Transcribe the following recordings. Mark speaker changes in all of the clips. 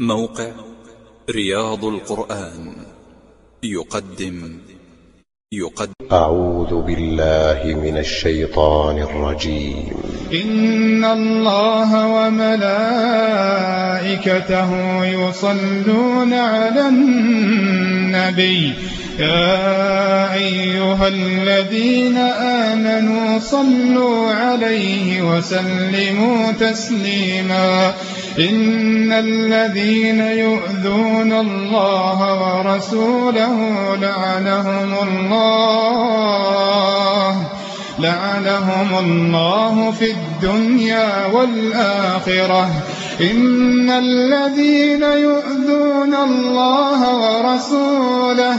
Speaker 1: موقع رياض القرآن. يقدم. يقدم.
Speaker 2: أعوذ بالله من الشيطان الرجيم.
Speaker 3: إن الله وملائكته يصلون على النبي. يا أيها الذين آمنوا صلوا عليه وسلموا تسليما. إن الذين يؤذون الله ورسوله لعنهم الله لعنهم الله في الدنيا والآخرة. إن الذين يؤذون الله ورسوله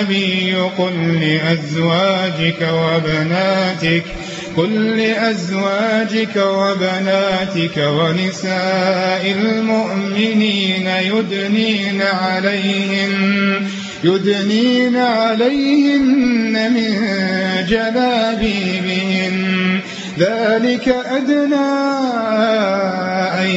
Speaker 3: النبي قل لأزواجك وبناتك قل لأزواجك وبناتك ونساء المؤمنين يدنين عليهن يدنين عليهن من جلابيبهن. ذلك أدنى أن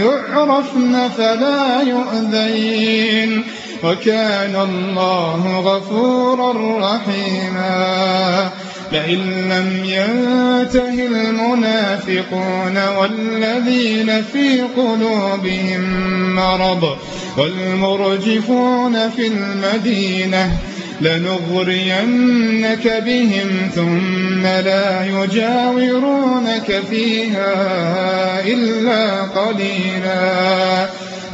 Speaker 3: يعرفن فلا يؤذين. وكان الله غفورا رحيما. لئن لم ينته المنافقون والذين في قلوبهم مرض والمرجفون في المدينة لنغرينك بهم ثم لا يجاورونك فيها إلا قليلا.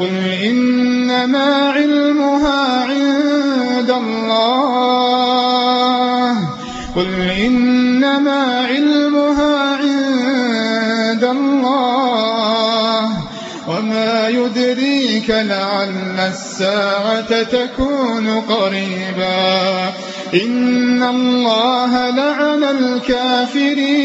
Speaker 3: قل إنما علمها عند الله. قل إنما علمها عند الله. وما يدريك لعل الساعة تكون قريبا. إن الله لعن الكافرين.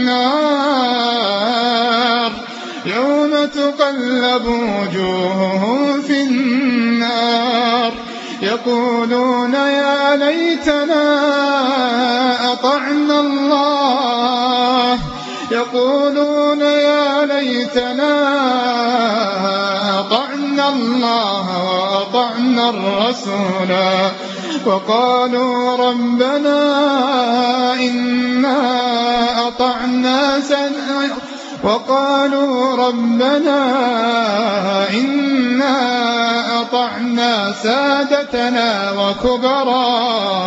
Speaker 3: تقلب وجوههم في النار. يقولون يا ليتنا أطعنا الله. يقولون يا ليتنا أطعنا الله وأطعنا الرسولا وقالوا ربنا إنا أطعنا سنة وقالوا ربنا إنا أطعنا سادتنا وكبراءنا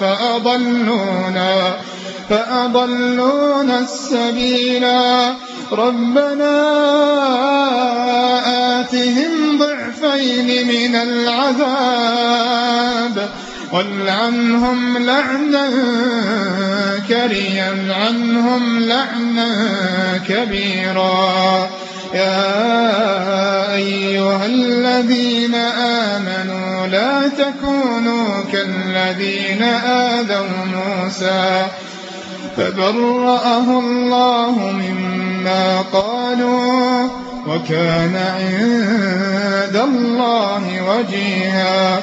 Speaker 3: فأضلونا فأضلونا السبيلا ربنا آتهم ضعفين من العذاب والعنهم لعنا كريا عنهم لعنا كبيرا. يا أيها الذين آمنوا لا تكونوا كالذين آذوا موسى فبرأه الله مما قالوا وكان عند الله وجيها.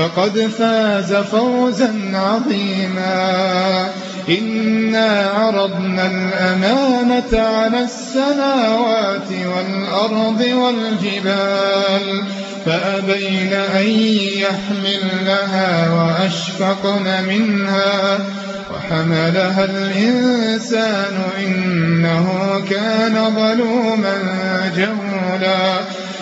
Speaker 3: فقد فاز فوزا عظيما. إنا عرضنا الأمانة على السماوات والأرض والجبال فأبين أن يحملنها وأشفقن منها وحملها الإنسان إنه كان ظلوما جهولا